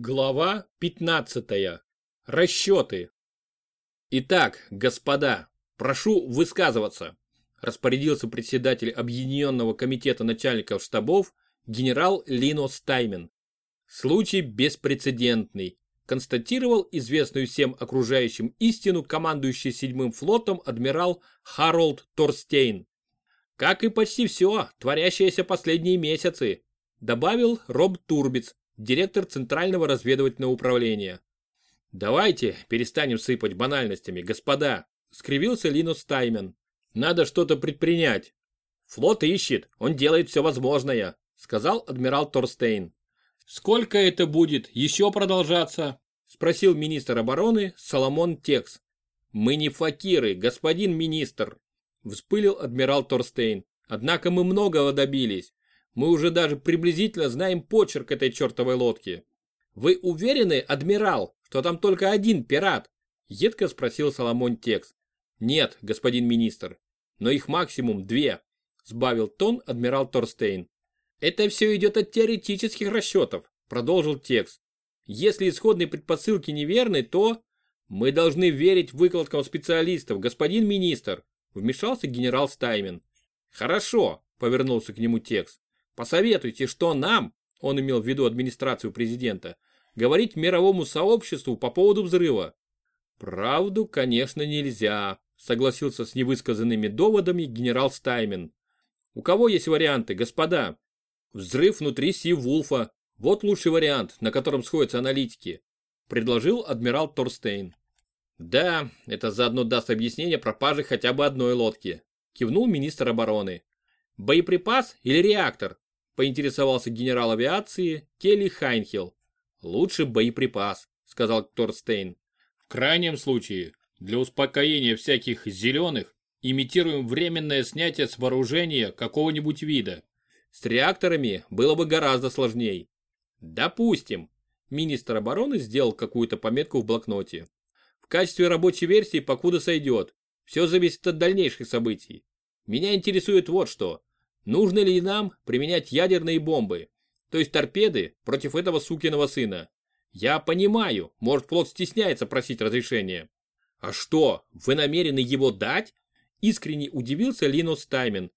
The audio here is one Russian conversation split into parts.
Глава 15. Расчеты. Итак, господа, прошу высказываться, распорядился председатель Объединенного комитета начальников штабов генерал Лино Стаймен. Случай беспрецедентный, констатировал известную всем окружающим истину командующий седьмым флотом адмирал Харолд Торстейн. Как и почти все, творящееся последние месяцы, добавил Роб Турбиц, директор Центрального разведывательного управления. «Давайте перестанем сыпать банальностями, господа», — скривился Линус Таймен. «Надо что-то предпринять». «Флот ищет, он делает все возможное», — сказал адмирал Торстейн. «Сколько это будет еще продолжаться?» — спросил министр обороны Соломон Текс. «Мы не факиры, господин министр», — вспылил адмирал Торстейн. «Однако мы многого добились. Мы уже даже приблизительно знаем почерк этой чертовой лодки. Вы уверены, адмирал, что там только один пират? Едко спросил Соломон Текс. Нет, господин министр, но их максимум две, сбавил тон адмирал Торстейн. Это все идет от теоретических расчетов, продолжил Текс. Если исходные предпосылки неверны, то... Мы должны верить выкладкам специалистов, господин министр, вмешался генерал Стаймен. Хорошо, повернулся к нему Текс. Посоветуйте, что нам, он имел в виду администрацию президента, говорить мировому сообществу по поводу взрыва. Правду, конечно, нельзя, согласился с невысказанными доводами генерал Стаймен. У кого есть варианты, господа? Взрыв внутри Си-Вулфа. Вот лучший вариант, на котором сходятся аналитики, предложил адмирал Торстейн. Да, это заодно даст объяснение пропажи хотя бы одной лодки, кивнул министр обороны. Боеприпас или реактор? Поинтересовался генерал авиации Келли Хайнхилл. «Лучше боеприпас», — сказал Торстейн. «В крайнем случае, для успокоения всяких зеленых, имитируем временное снятие с вооружения какого-нибудь вида. С реакторами было бы гораздо сложнее. Допустим, министр обороны сделал какую-то пометку в блокноте. В качестве рабочей версии покуда сойдет. Все зависит от дальнейших событий. Меня интересует вот что. Нужно ли нам применять ядерные бомбы, то есть торпеды против этого сукиного сына? Я понимаю, может флот стесняется просить разрешения. А что, вы намерены его дать? Искренне удивился Линус Таймен.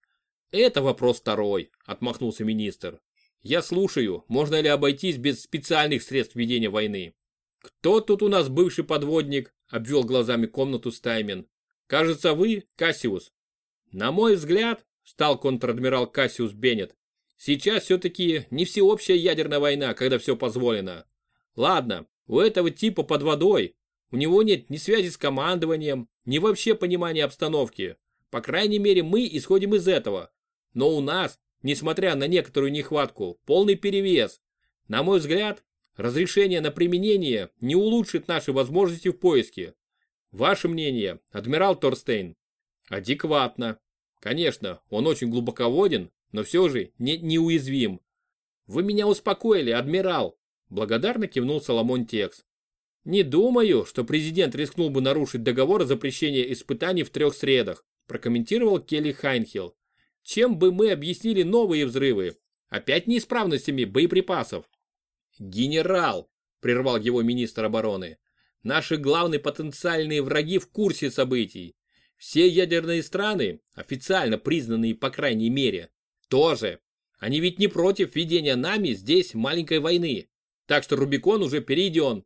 Это вопрос второй, отмахнулся министр. Я слушаю, можно ли обойтись без специальных средств ведения войны. Кто тут у нас бывший подводник? Обвел глазами комнату Стаймен. Кажется, вы, Кассиус. На мой взгляд, стал контр-адмирал Кассиус Беннет. Сейчас все-таки не всеобщая ядерная война, когда все позволено. Ладно, у этого типа под водой. У него нет ни связи с командованием, ни вообще понимания обстановки. По крайней мере, мы исходим из этого. Но у нас, несмотря на некоторую нехватку, полный перевес. На мой взгляд, разрешение на применение не улучшит наши возможности в поиске. Ваше мнение, адмирал Торстейн? Адекватно, Конечно, он очень глубоководен, но все же не неуязвим. Вы меня успокоили, адмирал, благодарно кивнул Соломон Текс. Не думаю, что президент рискнул бы нарушить договор о запрещении испытаний в трех средах, прокомментировал Келли Хайнхилл. Чем бы мы объяснили новые взрывы? Опять неисправностями боеприпасов. Генерал, прервал его министр обороны, наши главные потенциальные враги в курсе событий. Все ядерные страны, официально признанные по крайней мере, тоже. Они ведь не против ведения нами здесь маленькой войны. Так что Рубикон уже перейден.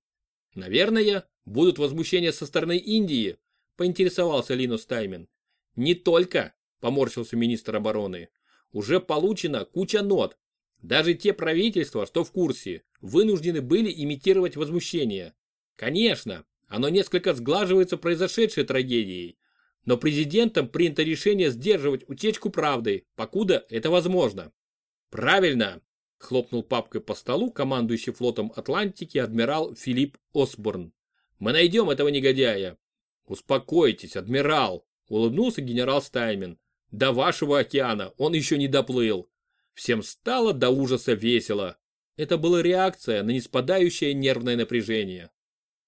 Наверное, будут возмущения со стороны Индии, поинтересовался Линус Таймен. Не только, поморщился министр обороны. Уже получена куча нот. Даже те правительства, что в курсе, вынуждены были имитировать возмущение. Конечно, оно несколько сглаживается произошедшей трагедией, но президентом принято решение сдерживать утечку правды, покуда это возможно. Правильно, хлопнул папкой по столу командующий флотом Атлантики адмирал Филипп Осборн. Мы найдем этого негодяя. Успокойтесь, адмирал, улыбнулся генерал Стаймен. До вашего океана он еще не доплыл. Всем стало до ужаса весело. Это была реакция на неспадающее нервное напряжение.